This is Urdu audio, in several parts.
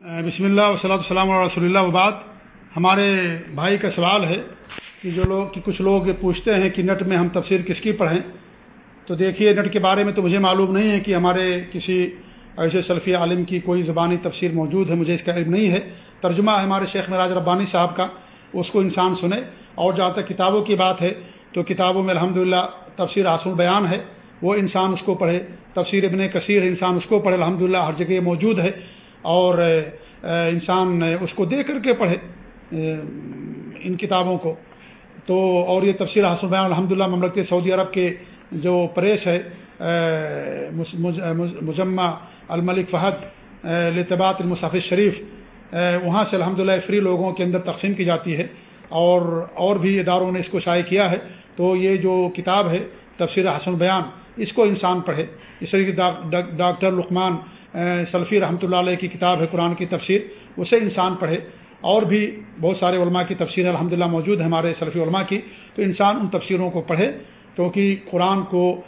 بسم اللہ وسلم السلام رسول اللہ وباد ہمارے بھائی کا سوال ہے کہ جو لوگ کہ کچھ لوگ پوچھتے ہیں کہ نٹ میں ہم تفسیر کس کی پڑھیں۔ تو دیکھیے، نٹ کے بارے میں تو مجھے معلوم نہیں ہے کہ ہمارے کسی ایسے سلفی عالم کی کوئی زبانی تفسیر موجود ہے، مجھے اس کا علم نہیں ہے۔ ترجمہ ہے ہمارے شیخ مراج ربانی صاحب کا، اس کو انسان سنے۔ اور جہاں تک کتابوں کی بات ہے، تو کتابوں میں الحمد للہ تفسیر آسن بیان ہے۔ وہ انسان اس کو پڑھے۔ تفسیر ابن کثیر انسان اس کو پڑھے۔ الحمد للہ ہر جگہ موجود ہے۔ اور انسان اس کو دے کر کے پڑھے ان کتابوں کو۔ تو اور یہ تفسیر حسن بیان الحمد للہ مملکت سعودی عرب کے جو پریس ہے مجمع الملک فہد لطبات المصف شریف وہاں سے الحمد للہ فری لوگوں کے اندر تقسیم کی جاتی ہے۔ اور اور بھی اداروں نے اس کو شائع کیا ہے۔ تو یہ جو کتاب ہے، تفسیر حسن بیان، اس کو انسان پڑھے۔ اس طریقے ڈاکٹر لقمان سلفی رحمۃ اللہ علیہ کی کتاب ہے، قرآن کی تفسیر، اسے انسان پڑھے۔ اور بھی بہت سارے علماء کی تفسیر الحمد للہ موجود ہے ہمارے سلفی علماء کی، تو انسان ان تفسیروں کو پڑھے، کیونکہ قرآن کو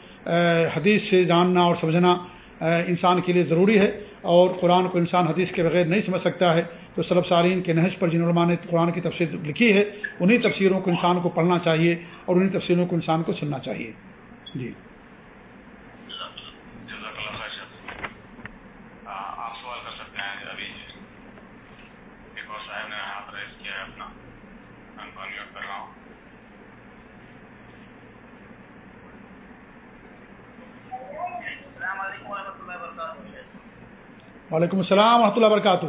حدیث سے جاننا اور سمجھنا انسان کے لیے ضروری ہے۔ اور قرآن کو انسان حدیث کے بغیر نہیں سمجھ سکتا ہے۔ تو سلب سالین کے نہج پر جن علماء نے قرآن کی تفسیر لکھی ہے انہیں تفسیروں کو انسان کو پڑھنا چاہیے اور انہیں تفسیروں کو انسان کو سننا چاہیے۔ جی۔ وعلیکم السلام ورحمۃ اللہ وبرکاتہ۔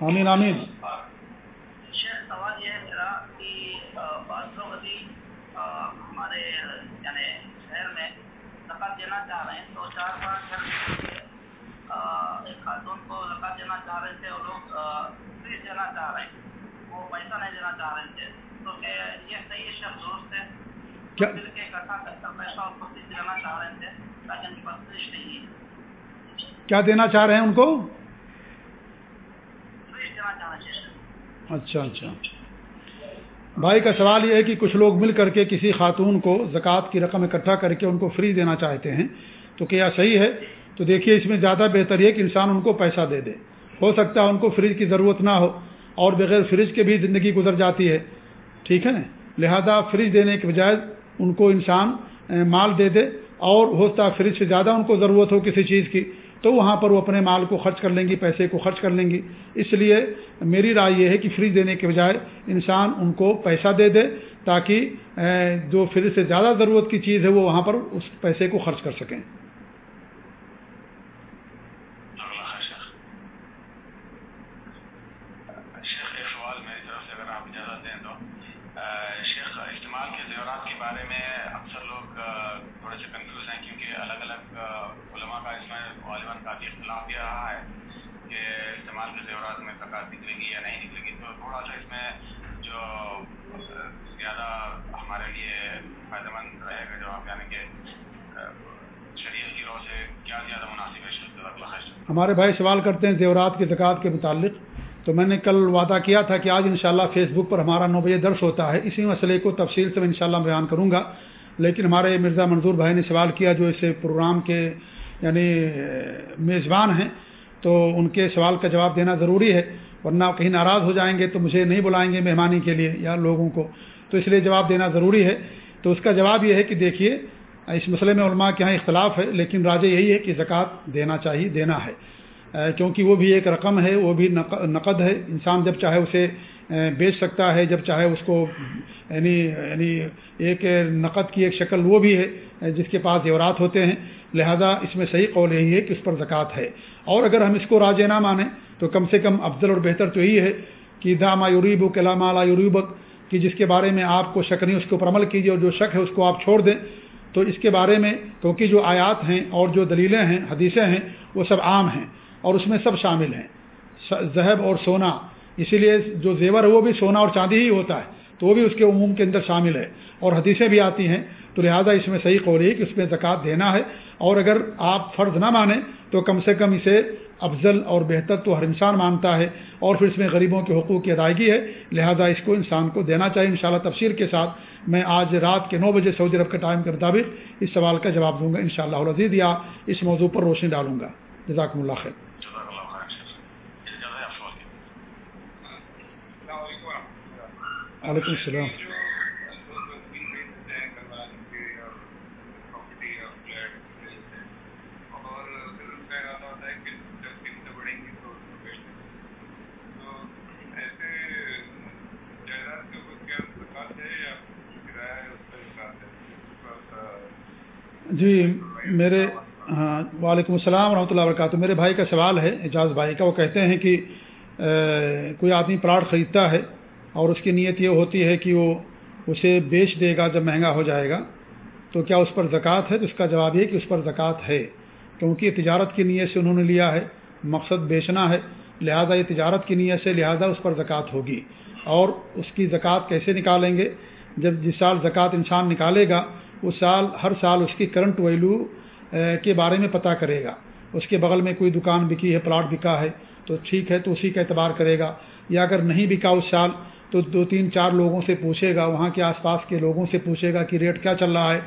آمین آمین سوال یہ ہے میرا کہ بعض لوگ ابھی ہمارے یعنی شہر میں زکات دینا چاہ رہے ہیں تو چار پانچ ایک خاتون کو؟ زکات دینا چاہ رہے تھے اور لوگ فریج دینا چاہ رہے ہیں۔ وہ پیسہ نہیں دینا چاہ رہے تھے تو کہ یہ صحیح شخص درست ہے کیا دینا چاہ رہے ہیں ان کو اچھا اچھا۔ بھائی کا سوال یہ ہے کہ کچھ لوگ مل کر کے کسی خاتون کو زکوٰۃ کی رقم اکٹھا کر کے ان کو فری دینا چاہتے ہیں، تو کیا صحیح ہے؟ تو دیکھیے، اس میں زیادہ بہتر یہ کہ انسان ان کو پیسہ دے دے۔ ہو سکتا ہے ان کو فریج کی ضرورت نہ ہو، اور بغیر فریج کے بھی زندگی گزر جاتی ہے۔ ٹھیک ہے لہذا فریج دینے کے بجائے ان کو انسان مال دے دے، اور ہوتا فریج سے زیادہ ان کو ضرورت ہو کسی چیز کی۔ تو وہاں پر وہ اپنے مال کو خرچ کر لیں گی، پیسے کو خرچ کر لیں گی۔ اس لیے میری رائے یہ ہے کہ فریج دینے کے بجائے انسان ان کو پیسہ دے دے تاکہ جو فریج سے زیادہ ضرورت کی چیز ہے وہ وہاں پر اس پیسے کو خرچ کر سکیں۔ ہمارے بھائی سوال کرتے ہیں زیورات کی زکوٰۃ کے متعلق۔ تو میں نے کل وعدہ کیا تھا کہ آج انشاءاللہ فیس بک پر ہمارا نو بجے درس ہوتا ہے، اسی مسئلے کو تفصیل سے میں انشاءاللہ بیان کروں گا۔ لیکن ہمارے مرزا منظور بھائی نے سوال کیا جو اس پروگرام کے یعنی میزبان ہیں، تو ان کے سوال کا جواب دینا ضروری ہے۔ ورنہ کہیں ناراض ہو جائیں گے تو مجھے نہیں بلائیں گے مہمانی کے لیے یا لوگوں کو۔ تو اس لیے جواب دینا ضروری ہے۔ تو اس کا جواب یہ ہے کہ دیکھیے، اس مسئلے میں علماء کے یہاں اختلاف ہے، لیکن راجہ یہی ہے کہ زکوٰۃ دینا چاہیے، دینا ہے۔ کیونکہ وہ بھی ایک رقم ہے، وہ بھی نقد ہے۔ انسان جب چاہے اسے بیچ سکتا ہے، جب چاہے اس کو یعنی یعنی ایک نقد کی ایک شکل وہ بھی ہے، جس کے پاس زیورات ہوتے ہیں۔ لہذا اس میں صحیح قول یہی ہے کہ اس پر زکوٰۃ ہے۔ اور اگر ہم اس کو راجے نہ مانیں تو کم سے کم افضل اور بہتر تو یہی ہے کہ داما یوریب و کلام اعلیٰ یوریبک کہ جس کے بارے میں آپ کو شک نہیں، اس کے اوپر عمل کیجیے اور جو شک ہے اس کو آپ چھوڑ دیں۔ تو اس کے بارے میں کیونکہ جو آیات ہیں اور جو دلیلیں ہیں، حدیثیں ہیں، وہ سب عام ہیں اور اس میں سب شامل ہیں۔ زہب اور سونا، اسی لیے جو زیور ہے وہ بھی سونا اور چاندی ہی ہوتا ہے، تو وہ بھی اس کے عموم کے اندر شامل ہے۔ اور حدیثیں بھی آتی ہیں، تو لہٰذا اس میں صحیح قول ہے کہ اس میں زکوٰۃ دینا ہے۔ اور اگر آپ فرض نہ مانیں تو کم سے کم اسے افضل اور بہتر تو ہر انسان مانتا ہے اور پھر اس میں غریبوں کے حقوق کی ادائیگی ہے لہذا اس کو انسان کو دینا چاہیے۔ انشاءاللہ تفسیر کے ساتھ میں آج رات کے نو بجے سعودی عرب کے ٹائم کے مطابق اس سوال کا جواب دوں گا۔ ان شاء اللہ یا اس موضوع پر روشنی ڈالوں گا۔ جزاکم اللہ خیر۔ وعلیکم السلام۔ جی میرے ہاں وعلیکم السلام ورحمۃ اللہ وبرکاتہ۔ میرے بھائی کا سوال ہے، اعجاز بھائی کا۔ وہ کہتے ہیں کہ کوئی آدمی پلاٹ خریدتا ہے اور اس کی نیت یہ ہوتی ہے کہ وہ اسے بیچ دے گا جب مہنگا ہو جائے گا، تو کیا اس پر زکوٰۃ ہے؟ تو اس کا جواب یہ کہ اس پر زکوٰۃ ہے۔ کیونکہ تجارت کی نیت سے انہوں نے لیا ہے، مقصد بیچنا ہے، لہذا یہ تجارت کی نیت سے، لہذا اس پر زکوٰۃ ہوگی۔ اور اس کی زکوٰۃ کیسے نکالیں گے؟ جب جس سال زکوٰۃ انسان نکالے گا اس سال، ہر سال اس کی کرنٹ ویلو کے بارے میں پتہ کرے گا۔ اس کے بغل میں کوئی دکان بکی ہے پلاٹ بکا ہے، تو ٹھیک ہے، تو اسی کا اعتبار کرے گا۔ یا اگر نہیں بکا اس سال، تو دو تین چار لوگوں سے پوچھے گا، وہاں کے آس پاس کے لوگوں سے پوچھے گا کہ ریٹ کیا چل رہا ہے۔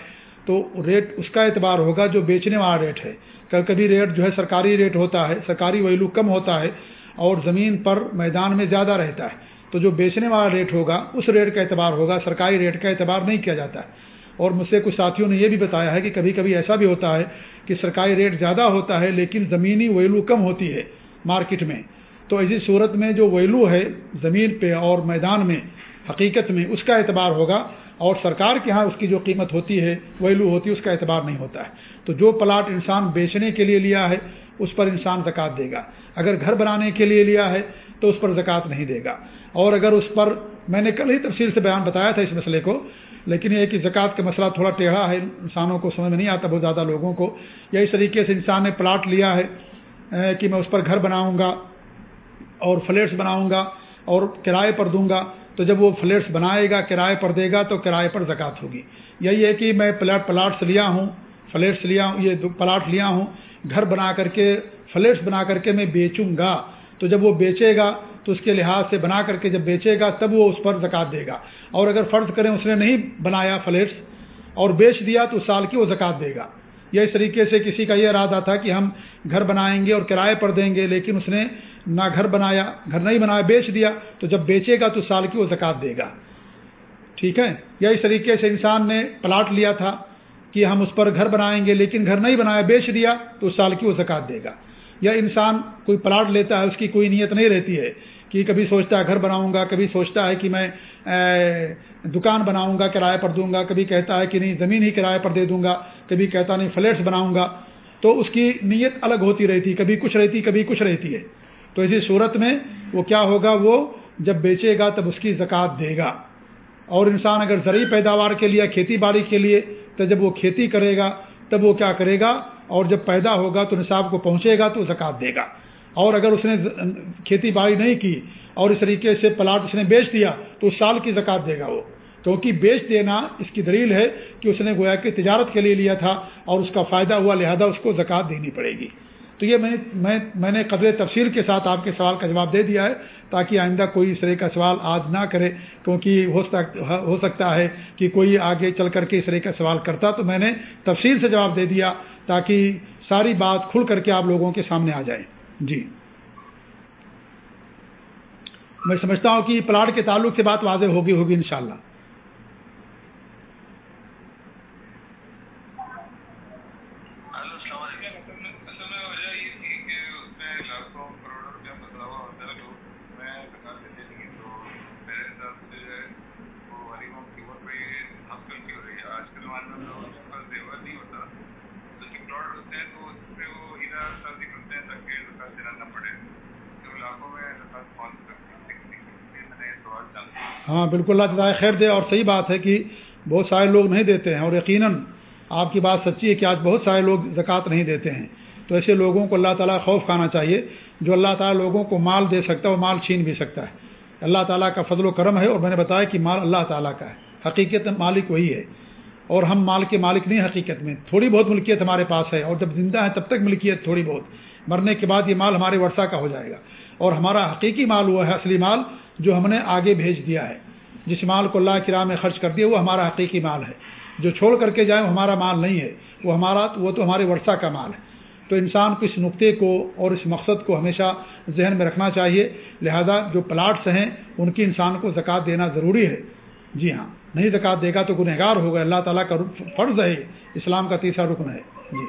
تو ریٹ اس کا اعتبار ہوگا جو بیچنے والا ریٹ ہے۔ کبھی کبھی ریٹ جو ہے سرکاری ریٹ ہوتا ہے، سرکاری ویلو کم ہوتا ہے اور زمین پر میدان میں زیادہ رہتا ہے۔ تو جو بیچنے والا ریٹ ہوگا، اس ریٹ کا اعتبار ہوگا، سرکاری ریٹ کا اعتبار نہیں کیا جاتا۔ ہے اور مجھ سے کچھ ساتھیوں نے یہ بھی بتایا ہے کہ کبھی کبھی ایسا بھی ہوتا ہے کہ سرکاری ریٹ زیادہ ہوتا ہے لیکن زمینی ویلو کم ہوتی ہے مارکیٹ میں۔ تو ایسی صورت میں جو ویلو ہے زمین پہ اور میدان میں، حقیقت میں اس کا اعتبار ہوگا اور سرکار کے ہاں اس کی جو قیمت ہوتی ہے، ویلو ہوتی ہے، اس کا اعتبار نہیں ہوتا ہے۔ تو جو پلاٹ انسان بیچنے کے لیے لیا ہے، اس پر انسان زکوٰۃ دے گا۔ اگر گھر بنانے کے لیے لیا ہے، تو اس پر زکوٰۃ نہیں دے گا۔ اور اگر اس پر میں نے کل ہی تفصیل سے بیان بتایا تھا اس مسئلے کو لیکن یہ کہ زکوٰۃ کا مسئلہ تھوڑا ٹیڑھا ہے، انسانوں کو سمجھ میں نہیں آتا، بہت زیادہ لوگوں کو۔ یا اس طریقے سے انسان نے پلاٹ لیا ہے کہ میں اس پر گھر بناؤں گا اور فلیٹس بناؤں گا اور کرائے پر دوں گا۔ تو جب وہ فلیٹس بنائے گا، کرائے پر دے گا، تو کرائے پر زکوٰۃ ہوگی۔ یہی ہے کہ میں پلاٹ، پلاٹس لیا ہوں، فلیٹس لیا ہوں، یہ پلاٹ لیا ہوں، گھر بنا کر کے، فلیٹس بنا کر کے میں بیچوں گا۔ تو جب وہ بیچے گا تو اس کے لحاظ سے بنا کر کے جب بیچے گا تب وہ اس پر زکوٰۃ دے گا۔ اور اگر فرض کریں اس نے نہیں بنایا فلیٹس اور بیچ دیا تو سال کی وہ زکوٰۃ دے گا۔ یا اس طریقے سے کسی کا یہ ارادہ تھا کہ ہم گھر بنائیں گے اور کرائے پر دیں گے، لیکن اس نے نہ گھر بنایا، گھر نہیں بنایا، بیچ دیا تو جب بیچے گا تو سال کی وہ زکوٰۃ دے گا۔ ٹھیک ہے؟ یا اس طریقے سے انسان نے پلاٹ لیا تھا کہ ہم اس پر گھر بنائیں گے لیکن گھر نہیں بنایا، بیچ دیا تو سال کی وہ زکوٰۃ دے گا۔ یا انسان کوئی پلاٹ لیتا ہے، اس کی کوئی نیت نہیں رہتی ہے کہ کبھی سوچتا ہے گھر بناؤں گا، کبھی سوچتا ہے کہ میں دکان بناؤں گا کرائے پر دوں گا، کبھی کہتا ہے کہ نہیں، زمین ہی کرائے پر دے دوں گا، کبھی کہتا نہیں، فلیٹس بناؤں گا۔ تو اس کی نیت الگ ہوتی رہتی، کبھی کچھ رہتی، کبھی کچھ رہتی ہے۔ تو اسی صورت میں وہ کیا ہوگا؟ وہ جب بیچے گا تب اس کی زکوٰۃ دے گا۔ اور انسان اگر زرعی پیداوار کے لیے، کھیتی باڑی کے لیے، تو جب وہ کھیتی کرے گا، تب وہ کیا کرے گا؟ اور جب پیدا ہوگا تو نصاب کو پہنچے گا تو زکوٰۃ دے گا۔ اور اگر اس نے کھیتی باڑی نہیں کی اور اس طریقے سے پلاٹ اس نے بیچ دیا تو اس سال کی زکوٰۃ دے گا وہ۔ کیونکہ بیچ دینا اس کی دلیل ہے کہ اس نے گویا کہ تجارت کے لیے لیا تھا اور اس کا فائدہ ہوا، لہذا اس کو زکوٰۃ دینی پڑے گی۔ تو یہ میں میں میں نے قدر تفصیل کے ساتھ آپ کے سوال کا جواب دے دیا ہے تاکہ آئندہ کوئی اس طرح کا سوال آج نہ کرے کیونکہ ہو سکتا ہے کہ کوئی آگے چل کر کے اس طرح کا سوال کرتا تو میں نے تفصیل سے جواب دے دیا تاکہ ساری بات کھل کر کے آپ لوگوں کے سامنے آ جائے۔ جی۔ میں سمجھتا ہوں کہ پلاٹ کے تعلق سے بات واضح ہوگی ہوگی انشاءاللہ۔ ہاں بالکل اللہ تعالیٰ خیر دے، اور صحیح بات ہے کہ بہت سارے لوگ نہیں دیتے ہیں، اور یقیناً آپ کی بات سچی ہے کہ آج بہت سارے لوگ زکوٰۃ نہیں دیتے ہیں۔ تو ایسے لوگوں کو اللہ تعالیٰ خوف کھانا چاہیے جو اللہ تعالیٰ لوگوں کو مال دے سکتا ہے وہ مال چھین بھی سکتا ہے۔ اللہ تعالیٰ کا فضل و کرم ہے اور میں نے بتایا کہ مال اللہ تعالیٰ کا ہے۔ حقیقت مالک وہی ہے۔ اور ہم مال کے مالک نہیں حقیقت میں۔ تھوڑی بہت ملکیت ہمارے پاس ہے اور جب زندہ ہے تب تک ملکیت تھوڑی بہت۔ مرنے کے بعد یہ مال ہمارے ورثہ کا ہو جائے گا۔ اور ہمارا حقیقی مال وہ ہے، اصلی مال جو ہم نے آگے بھیج دیا ہے۔ جس مال کو اللہ کی راہ میں خرچ کر دیا، وہ ہمارا حقیقی مال ہے۔ جو چھوڑ کر کے جائیں وہ ہمارا مال نہیں ہے۔ وہ ہمارا، وہ تو ہمارے ورثہ کا مال ہے۔ تو انسان کو اس نقطے کو اور اس مقصد کو ہمیشہ ذہن میں رکھنا چاہیے۔ لہذا جو پلاٹس ہیں ان کی انسان کو زکوٰۃ دینا ضروری ہے۔ جی ہاں نہیں زکوٰۃ دے گا تو گنہگار ہوگا اللہ تعالیٰ کا فرض ہے اسلام کا تیسرا رکن ہے۔ جی۔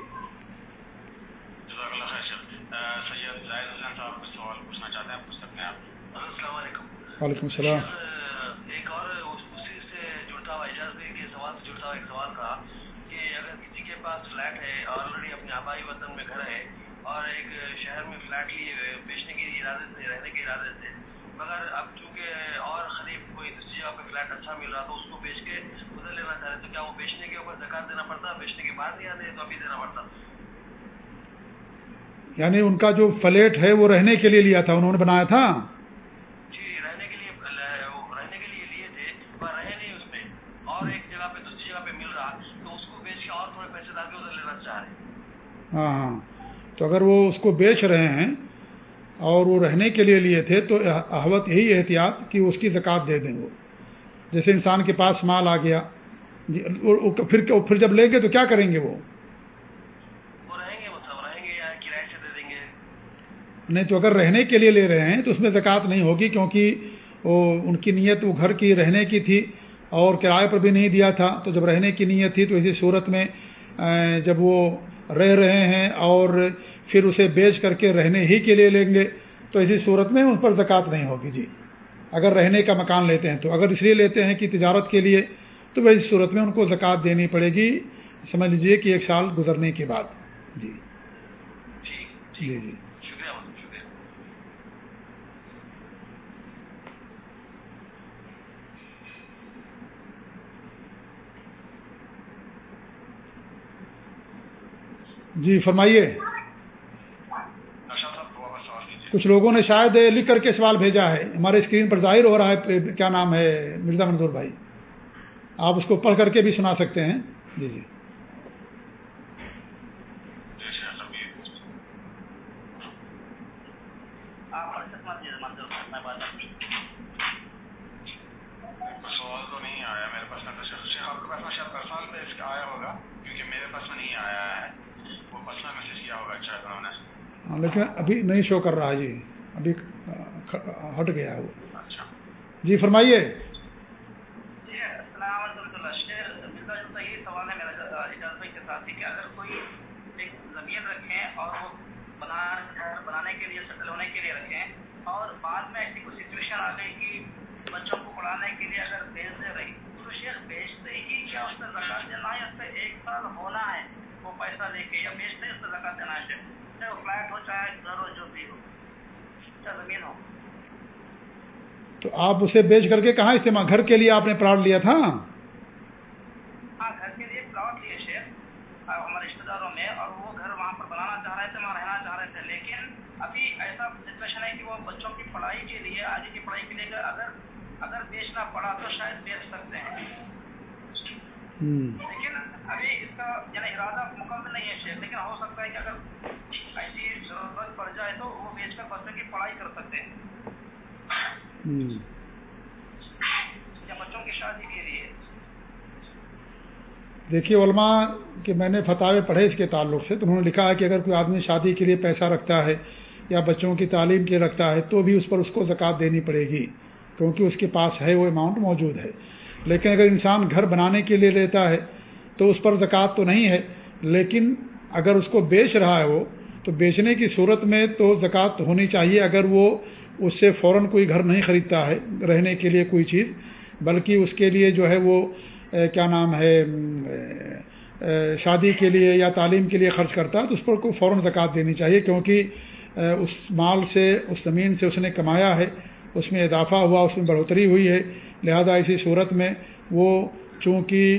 وعلیکم السلام۔ کہ اگر کسی کے پاس فلیٹ ہے آلریڈی اپنے آبائی وطن میں گھر ہے اور ایک شہر میں فلیٹ لیے ہوئے بیچنے کے ارادے سے، رہنے کے ارادے سے، مگر اب چونکہ اور خریف کوئی دوسری جگہ پہ فلیٹ اچھا مل رہا تو اس کو بیچ کے ادھر لینا چاہ رہے تو کیا وہ بیچنے کے اوپر زکات دینا پڑتا؟ بیچنے کے بعد یا نہیں تو ابھی دینا پڑتا۔ یعنی ان کا جو فلیٹ ہے وہ رہنے کے لیے لیا تھا، انہوں نے بنایا تھا؟ ہاں ہاں۔ تو اگر وہ اس کو بیچ رہے ہیں اور وہ رہنے کے لیے لیے تھے تو احوت یہی احتیاط کہ اس کی زکوٰۃ دے دیں وہ۔ جیسے انسان کے پاس مال آ گیا جی، پھر پھر جب لیں گے تو کیا کریں گے وہ؟ نہیں تو اگر رہنے کے لیے لے رہے ہیں تو اس میں زکوٰۃ نہیں ہوگی کیونکہ وہ ان کی نیت وہ گھر کی رہنے کی تھی اور کرائے پر بھی نہیں دیا تھا۔ تو جب رہنے کی نیت تھی تو اسی صورت میں جب وہ رہ رہے ہیں اور پھر اسے بیچ کر کے رہنے ہی کے لیے لیں گے تو اسی صورت میں ان پر زکوٰۃ نہیں ہوگی۔ جی اگر رہنے کا مکان لیتے ہیں تو اگر اس لیے لیتے ہیں کہ تجارت کے لیے تو اس صورت میں ان کو زکوٰۃ دینی پڑے گی۔ سمجھ لیجیے کہ ایک سال گزرنے کے بعد۔ جی۔ جی جی۔ جی فرمائیے۔ کچھ لوگوں نے شاید لکھ کر کے سوال بھیجا ہے۔ ہمارے اسکرین پر ظاہر ہو رہا ہے کیا نام ہے؟ مرزا منظور بھائی۔ آپ اس کو پڑھ کر کے بھی سنا سکتے ہیں۔ جی جی۔ آیا لیکن ابھی نہیں شو کر رہا جی۔ ابھی ہٹ گیا وہ۔ جی فرمائیے۔ بنانے کے لیے سیٹل ہونے کے لیے رکھیں اور بعد میں ایسی کوئی سچویشن آ گئی کہ بچوں کو پڑھانے کے لیے اگر بیچ دے رہی تو شیخ بیچتے ہی کیا اس سے زکات دینا ہے اس سے ایک سال ہونا ہے۔ وہ پیسہ لے کے یا بیچتے اس سے زکات دینا ہے۔ چاہے وہ فلیٹ ہو چاہے گھر ہو جو بھی ہو۔ چاہے زمین ہو تو آپ اسے بیچ کر کے کہاں استعمال؟ گھر کے لیے آپ نے پلاٹ لیا تھا؟ ہاں گھر کے لیے پلاٹ لیے شیخ ہمارے رشتے داروں میں اور وہ گھر وہاں پر بنانا چاہ رہے تھے وہاں رہنا چاہ رہے تھے۔ لیکن ابھی ایسا سچویشن ہے کہ وہ بچوں کی پڑھائی کے لیے آگے کی پڑھائی کے لیے اگر اگر بیچنا پڑا تو شاید بیچ سکتے ہیں۔ لیکن ابھی اس کا یعنی ارادہ مکمل نہیں ہے شیخ لیکن ہو سکتا ہے کہ اگر ایسی ضرورت پڑ جائے تو وہ بیچ کر کی پڑھائی کر سکتے ہیں۔ یا بچوں کی شادی کے لیے۔ دیکھیے علماء کہ میں نے فتح پڑھے اس کے تعلق سے تو انہوں نے لکھا ہے کہ اگر کوئی آدمی شادی کے لیے پیسہ رکھتا ہے یا بچوں کی تعلیم کے رکھتا ہے تو بھی اس پر اس کو زکوٰۃ دینی پڑے گی کیونکہ اس کے پاس ہے وہ اماؤنٹ موجود ہے۔ لیکن اگر انسان گھر بنانے کے لیے لیتا ہے تو اس پر زکوٰۃ تو نہیں ہے، لیکن اگر اس کو بیچ رہا ہے وہ، تو بیچنے کی صورت میں تو زکوٰۃ ہونی چاہیے اگر وہ اس سے فوراً کوئی گھر نہیں خریدتا ہے، رہنے کے لیے کوئی چیز، بلکہ اس کے لیے جو ہے وہ کیا نام ہے شادی کے لیے یا تعلیم کے لیے خرچ کرتا ہے، تو اس پر کو فوراً زکوٰۃ دینی چاہیے، کیونکہ اس مال سے، اس زمین سے اس نے کمایا ہے، اس میں اضافہ ہوا، اس میں بڑھوتری ہوئی ہے، لہذا اسی صورت میں وہ چونکہ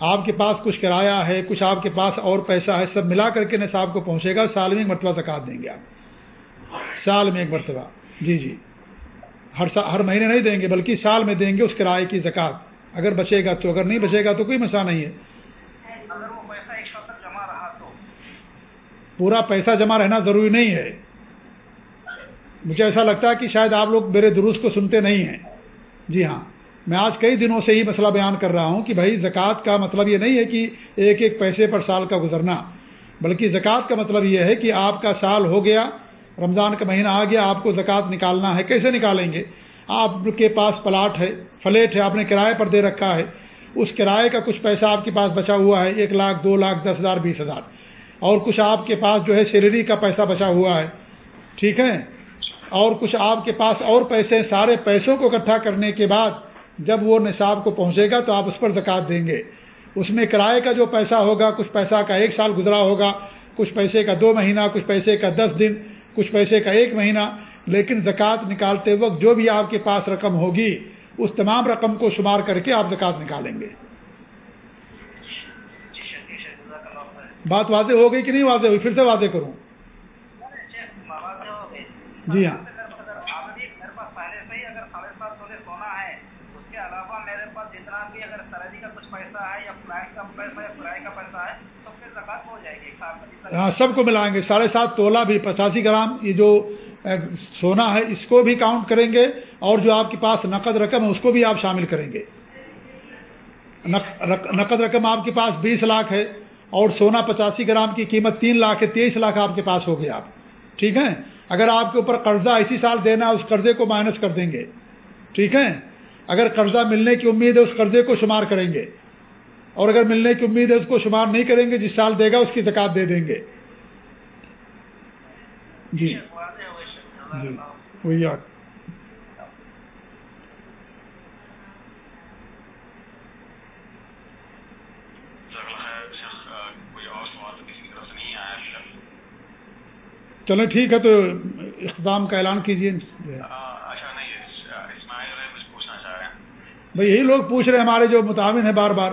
آپ کے پاس کچھ کرایہ ہے کچھ آپ کے پاس اور پیسہ ہے سب ملا کر کے نصاب کو پہنچے گا سال میں ایک مرتبہ زکات دیں گے آپ۔ سال میں ایک مرتبہ۔ جی جی۔ ہر سا ہر مہینے نہیں دیں گے بلکہ سال میں دیں گے اس کرائے کی زکات اگر بچے گا تو اگر نہیں بچے گا تو کوئی مسئلہ نہیں ہے۔ پورا پیسہ جمع رہنا ضروری نہیں ہے۔ مجھے ایسا لگتا ہے کہ شاید آپ لوگ میرے درست کو سنتے نہیں ہیں۔ جی ہاں۔ میں آج کئی دنوں سے ہی مسئلہ بیان کر رہا ہوں کہ بھائی زکوٰۃ کا مطلب یہ نہیں ہے کہ ایک ایک پیسے پر سال کا گزرنا، بلکہ زکوٰۃ کا مطلب یہ ہے کہ آپ کا سال ہو گیا، رمضان کا مہینہ آ گیا، آپ کو زکوٰۃ نکالنا ہے، کیسے نکالیں گے؟ آپ کے پاس پلاٹ ہے، فلیٹ ہے، آپ نے کرائے پر دے رکھا ہے، اس کرائے کا کچھ پیسہ آپ کے پاس بچا ہوا ہے، ایک لاکھ، دو لاکھ، دس ہزار، بیس ہزار، اور کچھ آپ کے پاس جو ہے سیلری کا پیسہ بچا ہوا ہے، ٹھیک ہے؟ اور کچھ آپ کے پاس اور پیسے سارے پیسوں کو اکٹھا کرنے کے بعد جب وہ نصاب کو پہنچے گا تو آپ اس پر زکوٰۃ دیں گے۔ اس میں کرائے کا جو پیسہ ہوگا، کچھ پیسہ کا ایک سال گزرا ہوگا، کچھ پیسے کا دو مہینہ، کچھ پیسے کا دس دن، کچھ پیسے کا ایک مہینہ، لیکن زکوٰۃ نکالتے وقت جو بھی آپ کے پاس رقم ہوگی، اس تمام رقم کو شمار کر کے آپ زکوٰۃ نکالیں گے۔ بات واضح ہو گئی کہ نہیں واضح ہوئی؟ پھر سے واضح کروں۔ جی ہاں۔ ہاں سب کو ملائیں گے۔ ساڑھے سات تولہ بھی، پچاسی گرام، یہ جو سونا ہے، اس کو بھی کاؤنٹ کریں گے۔ اور جو آپ کے پاس نقد رقم ہے، اس کو بھی آپ شامل کریں گے۔ نقد رقم آپ کے پاس بیس لاکھ ہے اور سونا پچاسی گرام کی قیمت تین لاکھ ہے، تیئیس لاکھ آپ کے پاس ہو گیا آپ۔ ٹھیک ہے؟ اگر آپ کے اوپر قرضہ اسی سال دینا ہے، اس قرضے کو مائنس کر دیں گے۔ ٹھیک ہے؟ اگر قرضہ ملنے کی امید ہے، اس قرضے کو شمار کریں گے۔ اور اگر ملنے کی امید ہے اس کو شمار نہیں کریں گے، جس سال دے گا، اس کی زکات دے دیں گے۔ جی۔ جی۔ وہی یاد ٹھیک ہے تو اختتام کا اعلان کیجیے بھائی، یہی لوگ پوچھ رہے ہیں، ہمارے جو متعاون ہیں بار بار۔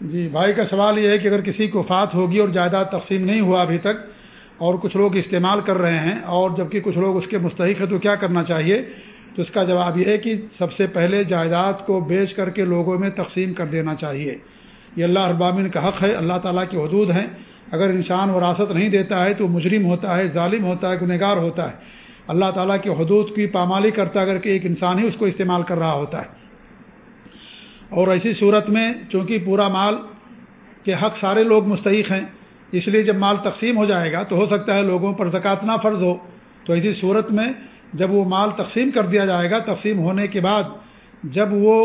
جی بھائی کا سوال یہ ہے کہ اگر کسی کو فات ہوگی اور جائیداد تقسیم نہیں ہوا ابھی تک اور کچھ لوگ استعمال کر رہے ہیں اور جبکہ کچھ لوگ اس کے مستحق ہیں تو کیا کرنا چاہیے؟ تو اس کا جواب یہ ہے کہ سب سے پہلے جائیداد کو بیچ کر کے لوگوں میں تقسیم کر دینا چاہیے۔ یہ اللہ اربامین کا حق ہے، اللہ تعالیٰ کی حدود ہیں۔ اگر انسان وراثت نہیں دیتا ہے تو مجرم ہوتا ہے، ظالم ہوتا ہے، گنہگار ہوتا ہے۔ اللہ تعالیٰ کے حدود کی پامالی کرتا کر کے ایک انسان ہی اس کو استعمال کر رہا ہوتا ہے۔ اور ایسی صورت میں چونکہ پورا مال کے حق سارے لوگ مستحق ہیں، اس لیے جب مال تقسیم ہو جائے گا تو ہو سکتا ہے لوگوں پر زکوٰۃ نہ فرض ہو۔ تو ایسی صورت میں جب وہ مال تقسیم کر دیا جائے گا، تقسیم ہونے کے بعد جب وہ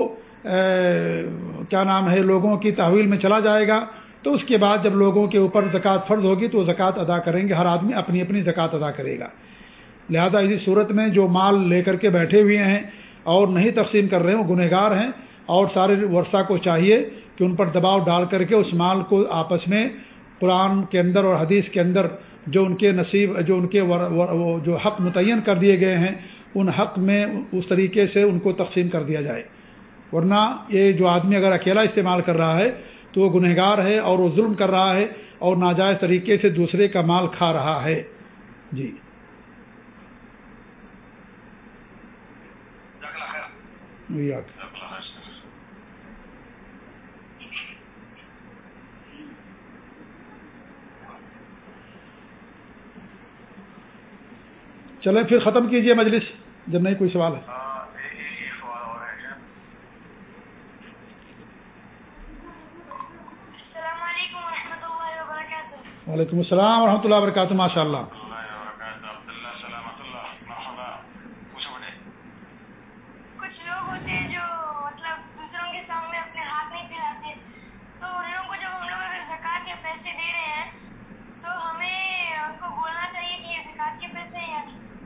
کیا نام ہے، لوگوں کی تحویل میں چلا جائے گا، تو اس کے بعد جب لوگوں کے اوپر زکوٰۃ فرض ہوگی تو زکوٰۃ ادا کریں گے، ہر آدمی اپنی اپنی زکوٰۃ ادا کرے گا۔ لہذا اسی صورت میں جو مال لے کر کے بیٹھے ہوئے ہیں اور نہیں تقسیم کر رہے ہیں وہ گنہگار ہیں۔ اور سارے ورثہ کو چاہیے کہ ان پر دباؤ ڈال کر کے اس مال کو آپس میں قرآن کے اندر اور حدیث کے اندر جو ان کے نصیب، جو ان کے ور ور جو حق متعین کر دیے گئے ہیں، ان حق میں اس طریقے سے ان کو تقسیم کر دیا جائے۔ ورنہ یہ جو آدمی اگر اکیلا استعمال کر رہا ہے تو وہ گنہگار ہے اور وہ ظلم کر رہا ہے اور ناجائز طریقے سے دوسرے کا مال کھا رہا ہے۔ جی۔ جی چلیں پھر ختم کیجیے مجلس جب نہیں کوئی سوال ہے۔ وعلیکم السلام ورحمۃ اللہ وبرکاتہ ماشاء اللہ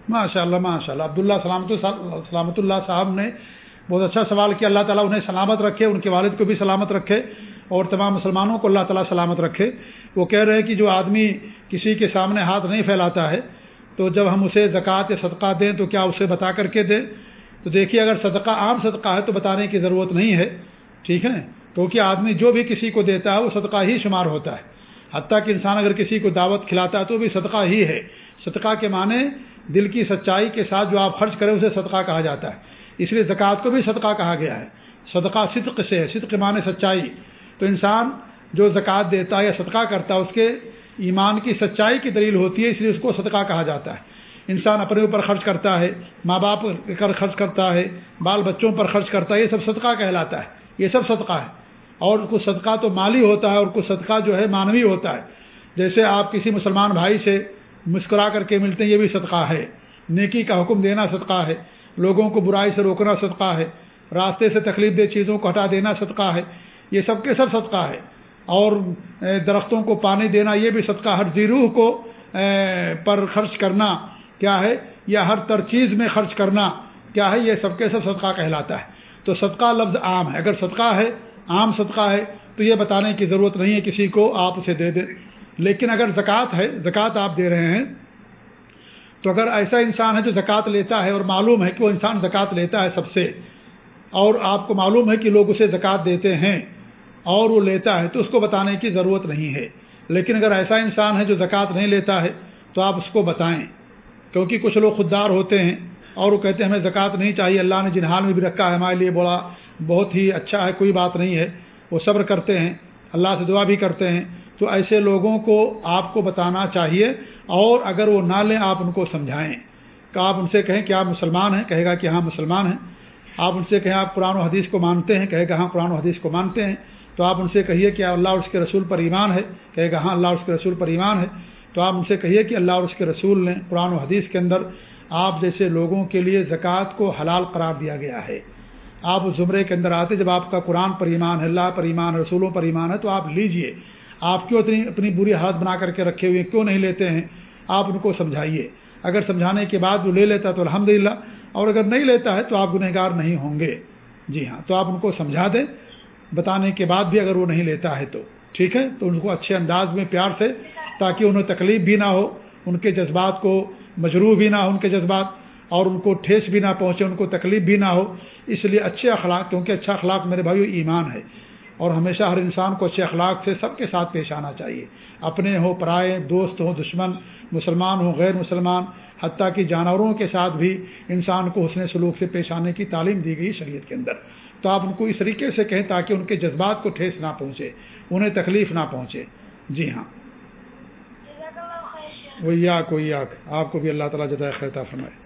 ماشاء اللہ ماشاء اللہ عبداللہ سلامت سلامت اللہ صاحب نے بہت اچھا سوال کیا۔ اللہ تعالیٰ انہیں سلامت رکھے، ان کے والد کو بھی سلامت رکھے اور تمام مسلمانوں کو اللہ تعالیٰ سلامت رکھے۔ وہ کہہ رہے ہیں کہ جو آدمی کسی کے سامنے ہاتھ نہیں پھیلاتا ہے، تو جب ہم اسے زکوٰۃ یا صدقہ دیں تو کیا اسے بتا کر کے دیں؟ تو دیکھیے، اگر صدقہ عام صدقہ ہے تو بتانے کی ضرورت نہیں ہے۔ ٹھیک ہے؟ کیونکہ آدمی جو بھی کسی کو دیتا ہے، وہ صدقہ ہی شمار ہوتا ہے۔ حتیٰ کہ انسان اگر کسی کو دعوت کھلاتا ہے تو بھی صدقہ ہی ہے۔ صدقہ کے معنی دل کی سچائی کے ساتھ جو آپ خرچ کریں اسے صدقہ کہا جاتا ہے۔ اس لیے زکوٰۃ کو بھی صدقہ کہا گیا ہے۔ صدقہ صدق سے ہے، صدق معنی سچائی۔ تو انسان جو زکوٰۃ دیتا ہے یا صدقہ کرتا ہے، اس کے ایمان کی سچائی کی دلیل ہوتی ہے، اس لیے اس کو صدقہ کہا جاتا ہے۔ انسان اپنے اوپر خرچ کرتا ہے، ماں باپ کر خرچ کرتا ہے، بال بچوں پر خرچ کرتا ہے، یہ سب صدقہ کہلاتا ہے۔ یہ سب صدقہ ہے۔ اور کچھ صدقہ تو مالی ہوتا ہے اور کچھ صدقہ جو ہے مانوی ہوتا ہے۔ جیسے آپ کسی مسلمان بھائی سے مسکرا کر کے ملتے ہیں، یہ بھی صدقہ ہے۔ نیکی کا حکم دینا صدقہ ہے۔ لوگوں کو برائی سے روکنا صدقہ ہے۔ راستے سے تکلیف دہ چیزوں کو ہٹا دینا صدقہ ہے۔ یہ سب کے سب صدقہ ہے۔ اور درختوں کو پانی دینا، یہ بھی صدقہ۔ ہر زیروح کو پر خرچ کرنا کیا ہے؟ یا ہر تر چیز میں خرچ کرنا کیا ہے؟ یہ سب کے سب صدقہ کہلاتا ہے۔ تو صدقہ لفظ عام ہے۔ اگر صدقہ ہے، عام صدقہ ہے، تو یہ بتانے کی ضرورت نہیں ہے کسی کو۔ آپ اسے دے دیں۔ لیکن اگر زکوٰۃ ہے، زکوٰۃ آپ دے رہے ہیں، تو اگر ایسا انسان ہے جو زکوٰۃ لیتا ہے اور معلوم ہے کہ وہ انسان زکوٰۃ لیتا ہے سب سے، اور آپ کو معلوم ہے کہ لوگ اسے زکوٰۃ دیتے ہیں اور وہ لیتا ہے، تو اس کو بتانے کی ضرورت نہیں ہے۔ لیکن اگر ایسا انسان ہے جو زکوٰۃ نہیں لیتا ہے، تو آپ اس کو بتائیں۔ کیونکہ کچھ لوگ خوددار ہوتے ہیں اور وہ کہتے ہیں، ہمیں زکوٰۃ نہیں چاہیے، اللہ نے جن حال میں بھی رکھا ہے، ہمارے لیے بڑا، بہت ہی اچھا ہے، کوئی بات نہیں ہے۔ وہ صبر کرتے ہیں، اللہ سے دعا بھی کرتے ہیں۔ تو ایسے لوگوں کو آپ کو بتانا چاہیے اور اگر وہ نہ لیں، آپ ان کو سمجھائیں۔ کہ آپ ان سے کہیں کہ آپ مسلمان ہیں، کہے گا کہ ہاں مسلمان ہیں۔ آپ ان سے کہیں آپ قرآن و حدیث کو مانتے ہیں، کہے گا ہاں قرآن و حدیث کو مانتے ہیں۔ تو آپ ان سے کہیے کہ اللہ اور اس کے رسول پر ایمان ہے، کہے گا ہاں اللہ اور اس کے رسول پر ایمان ہے۔ تو آپ ان سے کہیے کہ اللہ اور اس کے رسول نے قرآن و حدیث کے اندر آپ جیسے لوگوں کے لیے زکوٰۃ کو حلال قرار دیا گیا ہے۔ آپ اس زمرے کے اندر آتے، جب آپ کا قرآن پر ایمان ہے، اللہ پر ایمان رسولوں پر ایمان ہے، تو آپ لیجیے۔ آپ کیوں اتنی اپنی بری حالت بنا کر کے رکھے ہوئے ہیں؟ کیوں نہیں لیتے ہیں؟ آپ ان کو سمجھائیے۔ اگر سمجھانے کے بعد وہ لے لیتا تو الحمد اور اگر نہیں لیتا ہے تو آپ گنہگار نہیں ہوں گے۔ جی ہاں تو آپ ان کو سمجھا دیں۔ بتانے کے بعد بھی اگر وہ نہیں لیتا ہے تو۔ ٹھیک ہے؟ تو ان کو اچھے انداز میں پیار سے، تاکہ انہیں تکلیف بھی نہ ہو، ان کے جذبات کو مجروح بھی نہ ہو، ان کے جذبات، اور ان کو ٹھیس بھی نہ پہنچے، ان کو تکلیف بھی نہ ہو۔ اس لیے اچھے اخلاق، کیونکہ اچھا اخلاق میرے بھائی ایمان ہے۔ اور ہمیشہ ہر انسان کو اچھے اخلاق سے سب کے ساتھ پیش آنا چاہیے۔ اپنے ہو پرائے دوست ہوں دشمن مسلمان ہوں غیر مسلمان حتیٰ کہ جانوروں کے ساتھ بھی انسان کو حسن سلوک سے پیش آنے کی تعلیم دی گئی شریعت کے اندر۔ تو آپ ان کو اس طریقے سے کہیں تاکہ ان کے جذبات کو ٹھیس نہ پہنچے انہیں تکلیف نہ پہنچے۔ جی ہاں۔ آ کوئی آپ کو بھی اللہ تعالیٰ جدائے خیرتا فرمائے۔